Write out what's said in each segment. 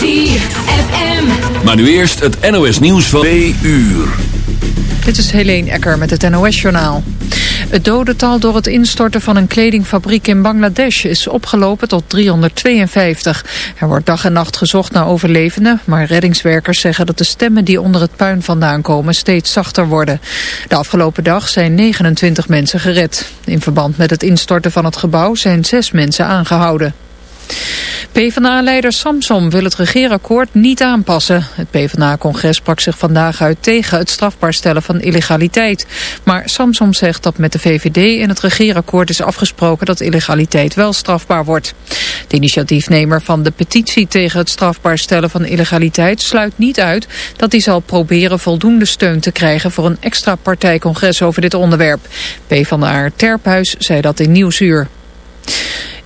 ZFM. Maar nu eerst het NOS nieuws van 2 uur. Dit is Helene Ecker met het NOS-journaal. Het dodental door het instorten van een kledingfabriek in Bangladesh is opgelopen tot 352. Er wordt dag en nacht gezocht naar overlevenden, maar reddingswerkers zeggen dat de stemmen die onder het puin vandaan komen steeds zachter worden. De afgelopen dag zijn 29 mensen gered. In verband met het instorten van het gebouw zijn zes mensen aangehouden. PvdA-leider Samsom wil het regeerakkoord niet aanpassen. Het PvdA-congres sprak zich vandaag uit tegen het strafbaar stellen van illegaliteit. Maar Samsom zegt dat met de VVD in het regeerakkoord is afgesproken dat illegaliteit wel strafbaar wordt. De initiatiefnemer van de petitie tegen het strafbaar stellen van illegaliteit sluit niet uit dat hij zal proberen voldoende steun te krijgen voor een extra partijcongres over dit onderwerp. PvdA Terphuis zei dat in Nieuwsuur.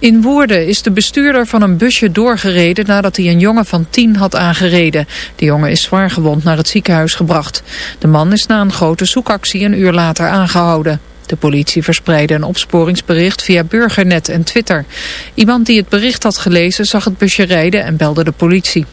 In Woerden is de bestuurder van een busje doorgereden nadat hij een jongen van tien had aangereden. De jongen is zwaar gewond naar het ziekenhuis gebracht. De man is na een grote zoekactie een uur later aangehouden. De politie verspreidde een opsporingsbericht via Burgernet en Twitter. Iemand die het bericht had gelezen zag het busje rijden en belde de politie.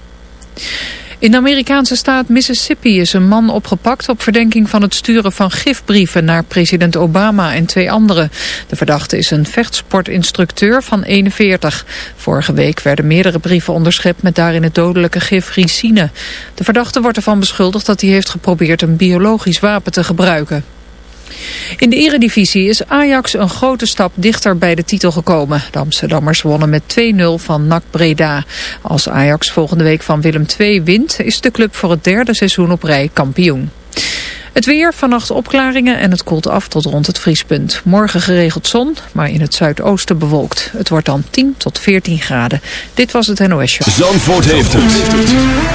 In de Amerikaanse staat Mississippi is een man opgepakt op verdenking van het sturen van gifbrieven naar president Obama en twee anderen. De verdachte is een vechtsportinstructeur van 41. Vorige week werden meerdere brieven onderschept met daarin het dodelijke gif ricine. De verdachte wordt ervan beschuldigd dat hij heeft geprobeerd een biologisch wapen te gebruiken. In de eredivisie is Ajax een grote stap dichter bij de titel gekomen. De Amsterdammers wonnen met 2-0 van NAC Breda. Als Ajax volgende week van Willem II wint... is de club voor het derde seizoen op rij kampioen. Het weer, vannacht opklaringen en het koelt af tot rond het vriespunt. Morgen geregeld zon, maar in het zuidoosten bewolkt. Het wordt dan 10 tot 14 graden. Dit was het NOS Show. Zandvoort heeft het.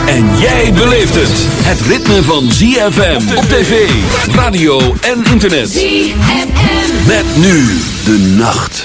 En jij beleeft het. Het ritme van ZFM op tv, radio en internet. ZFM. Met nu de nacht.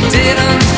they didn't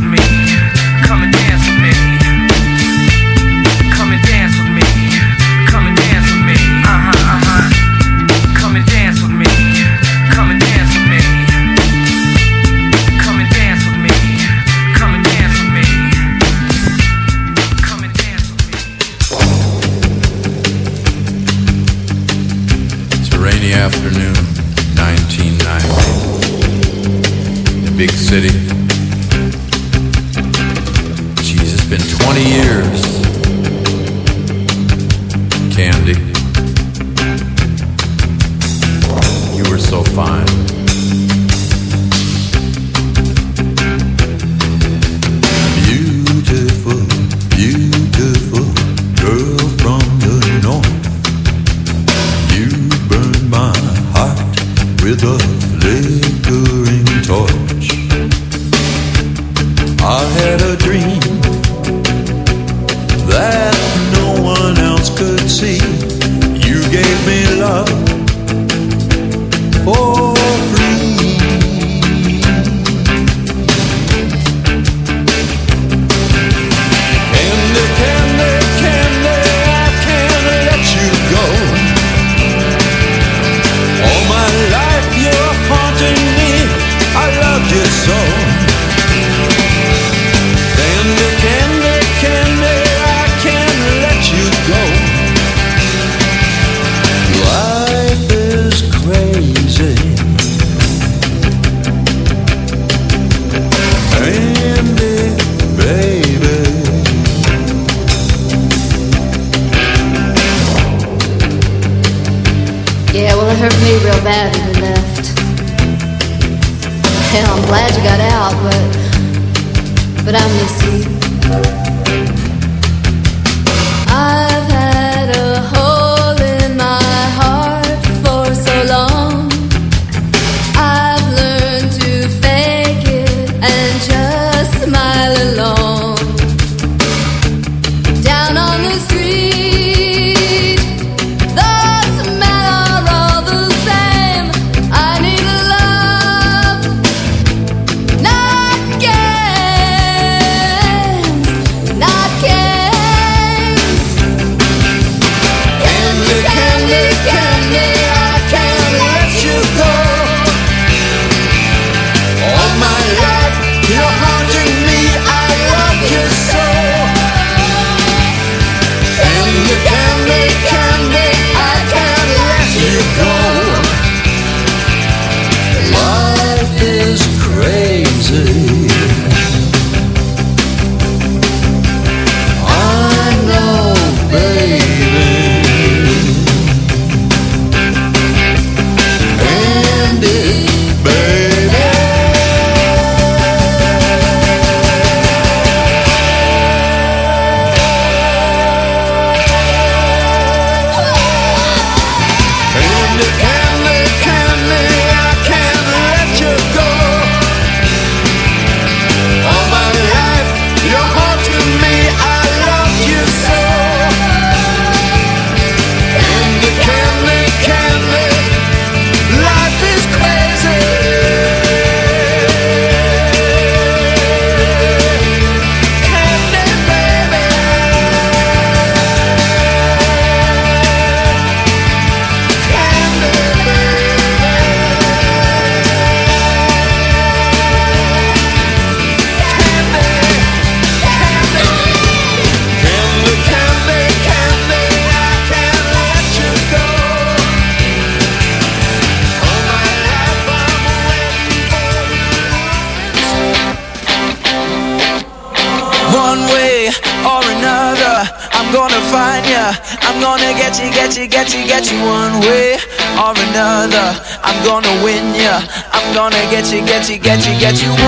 get you, get you, get you,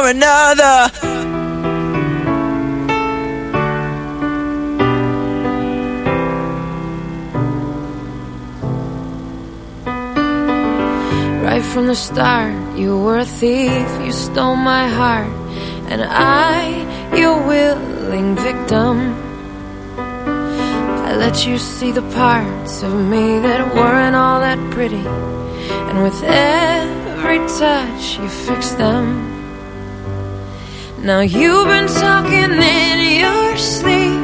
for another. Right from the start, you were a thief, you stole my heart, and I, your willing victim. I let you see the parts of me that weren't all that pretty, and with every touch, you fixed them. Now you've been talking in your sleep.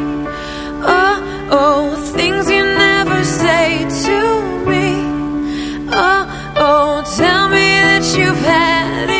Oh, oh, things you never say to me. Oh, oh, tell me that you've had it.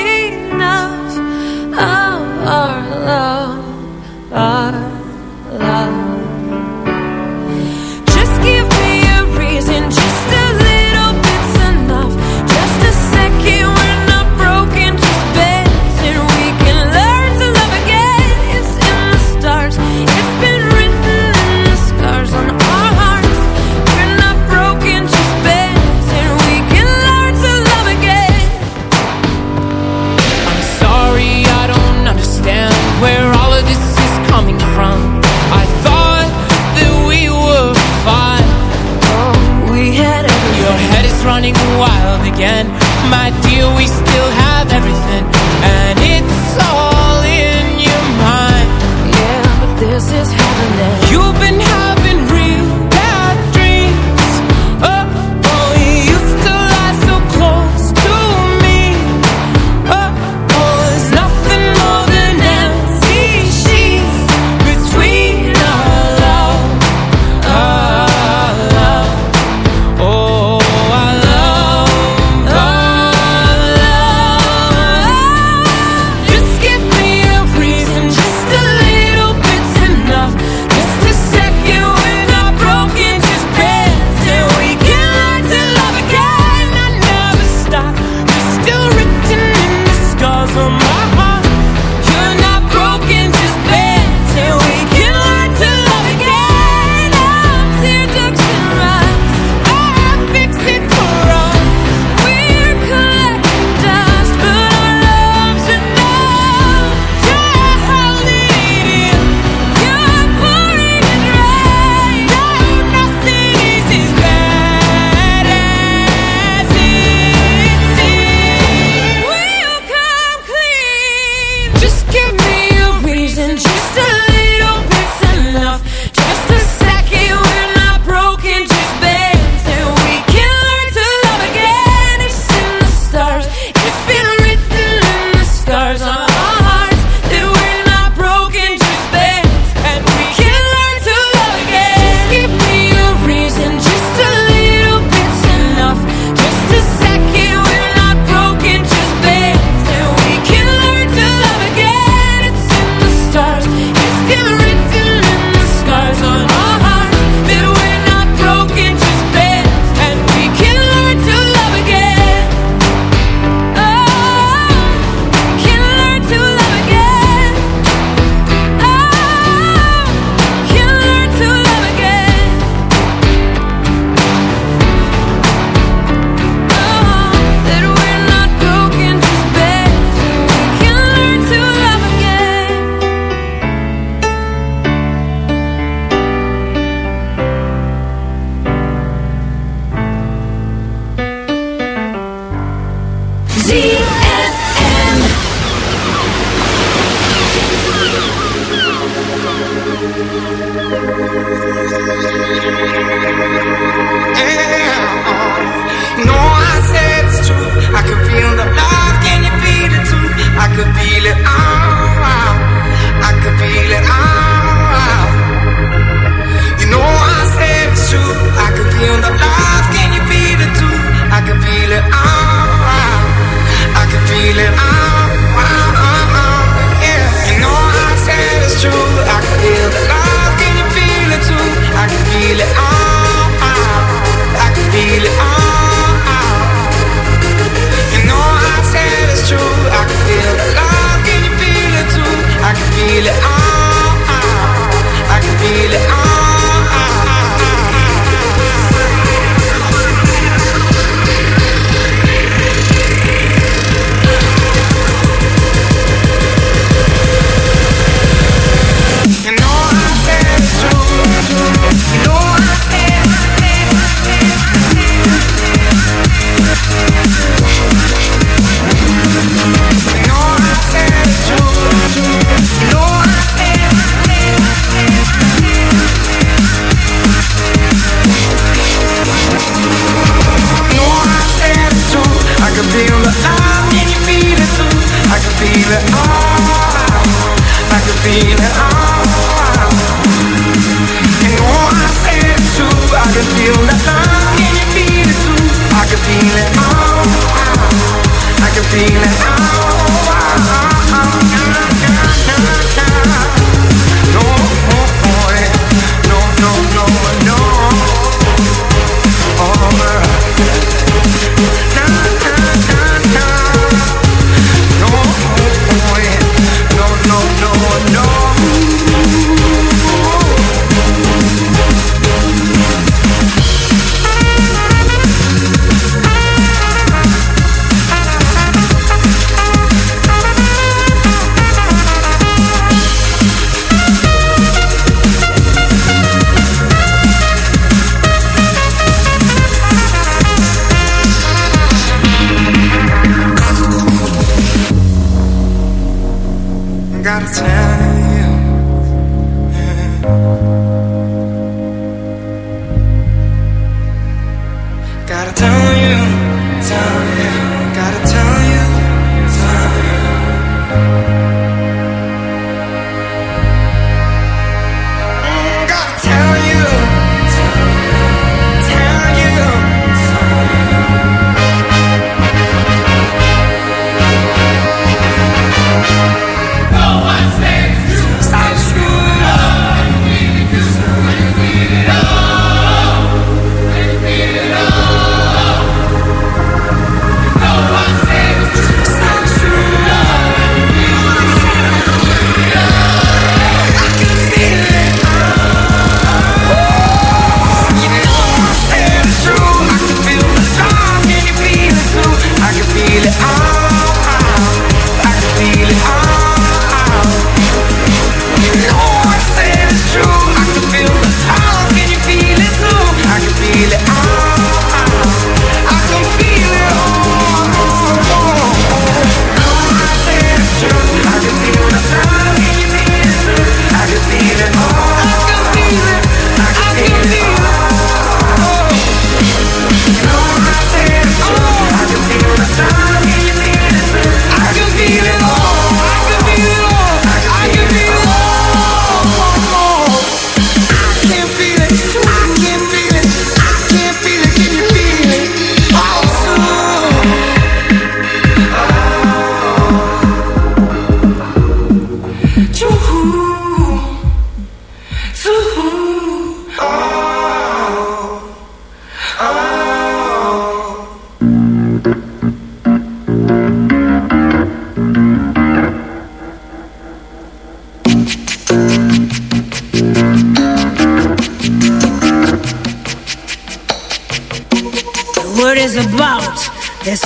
Feel the love. Can you feel it too? I can feel it. Oh, I can feel it. Oh,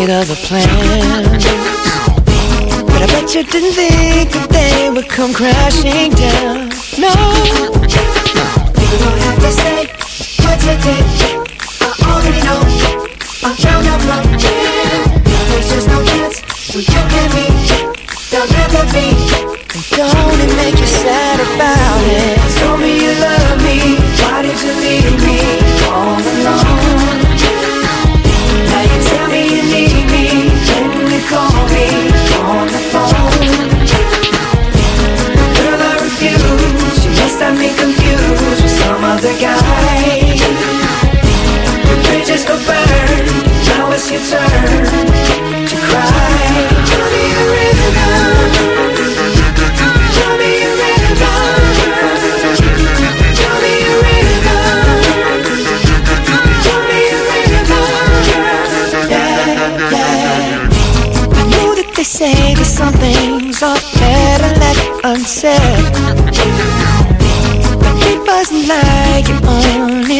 Made other plans. But I bet you didn't think that they would come crashing down. No, you don't have to say what you did. I already know. I'm found out from here. There's just no chance with you and me. There'll never be. And don't it make you sad about it? Told me you love me. Why did you leave me other guy. The bridges go burn. Now it's your turn to cry. Me a rhythm. Me a rhythm. Me a rhythm. Me a rhythm. Yeah, yeah. I know that they say that some things are better left unsaid.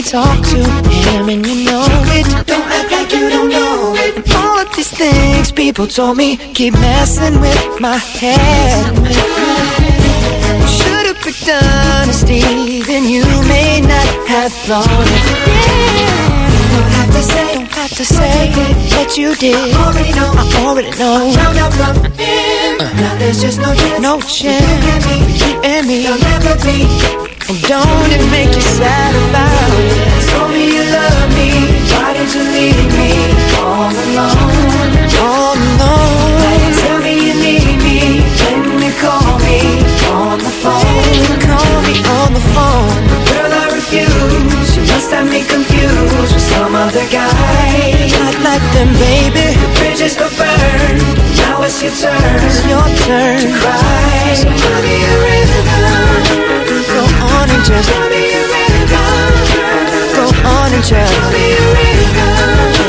Talk to him and you know it. Don't act like you don't know it. And all of these things people told me keep messing with my head. Should've picked honesty, then you may not have thought it. Yeah. Don't have to say, don't what you did. I already know, I already know. Found out from him. Now there's just no chance, no chance. You and me, there'll never be. Don't it make you sad about it? Told me you love me. Why did you leave me all alone? All alone. You tell me you need me. When you call me on the phone. Call me on the phone. Girl, I refuse. You must have me confused with some other guy. Not like them, baby. The bridges go burn. Now it's your turn. It's your turn to cry. So tell me a rhythm. And just. Go on and just.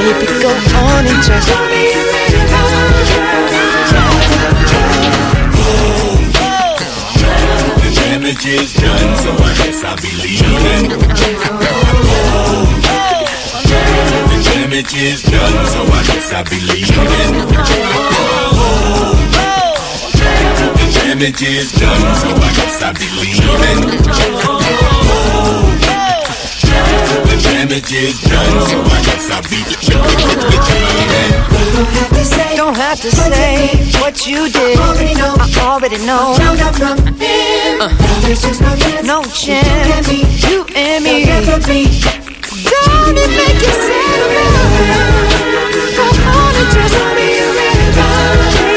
Baby, go on and just damage is done, so I guess I'll be leaving. The damage is done, so I guess I'll be leaving damage is done, so I guess I be leaving. The damage is done, so I guess I be leaving. Don't have to say what you did. I already know. Uh, no chance. You and me. Don't it make you sad? I wanna just be a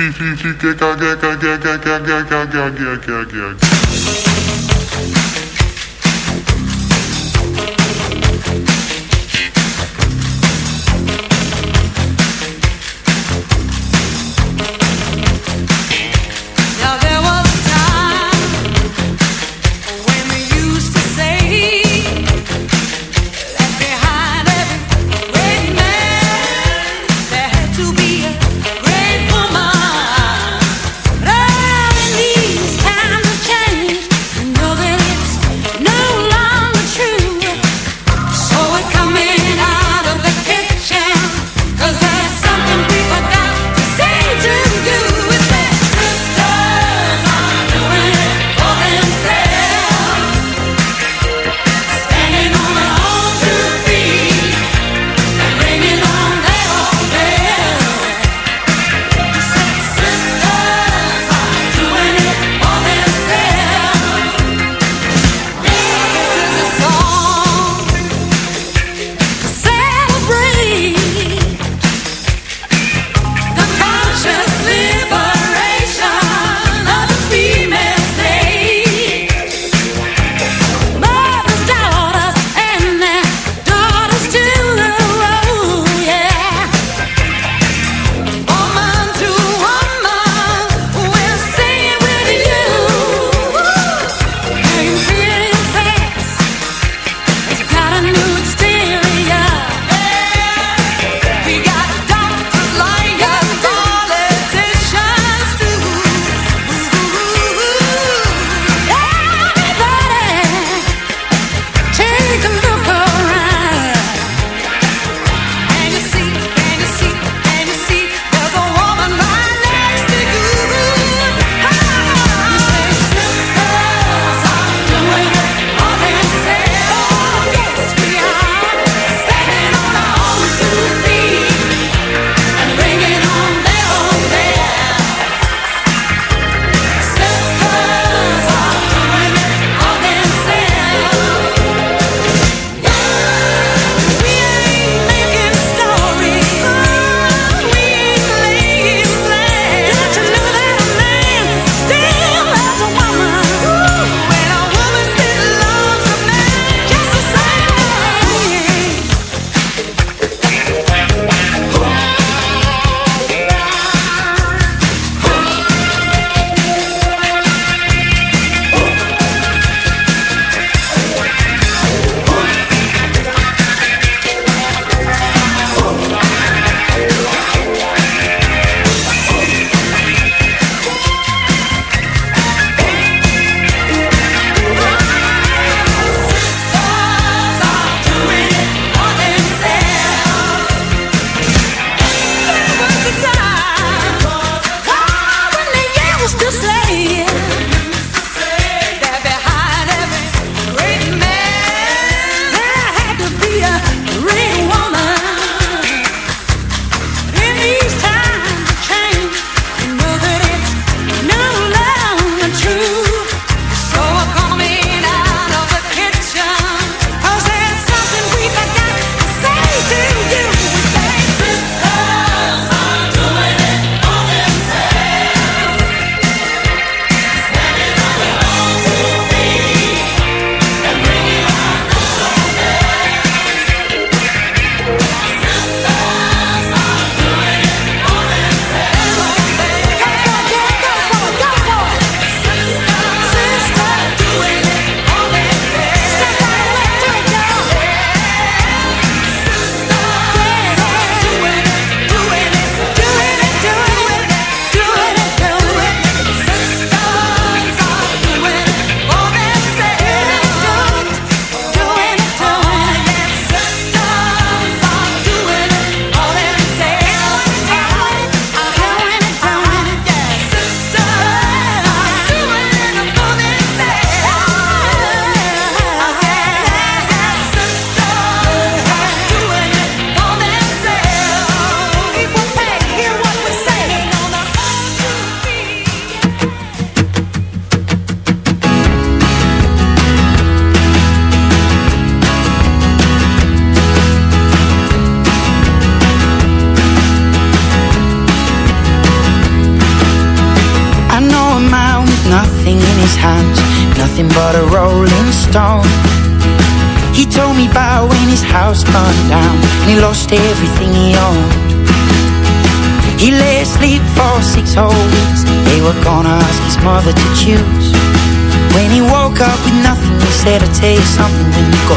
Fifi, Fifi, Fifi, I know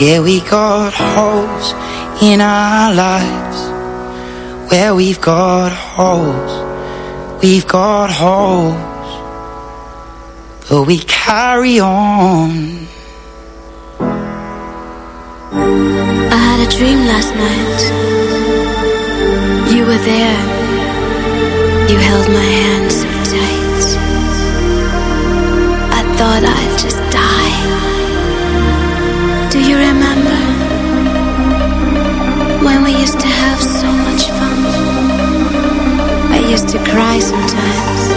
Yeah, we got holes in our lives. Where we've got holes, we've got holes, but we carry on. I had a dream last night. You were there. You held my hand to cry sometimes.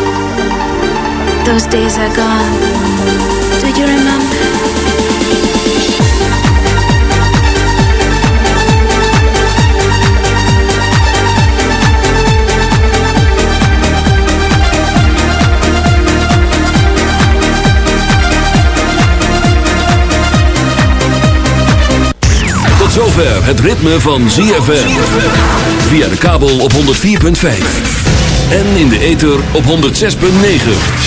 Those days are gone. Do you remember? Zover het ritme van ZFM. Via de kabel op 104.5. En in de ether op 106.9.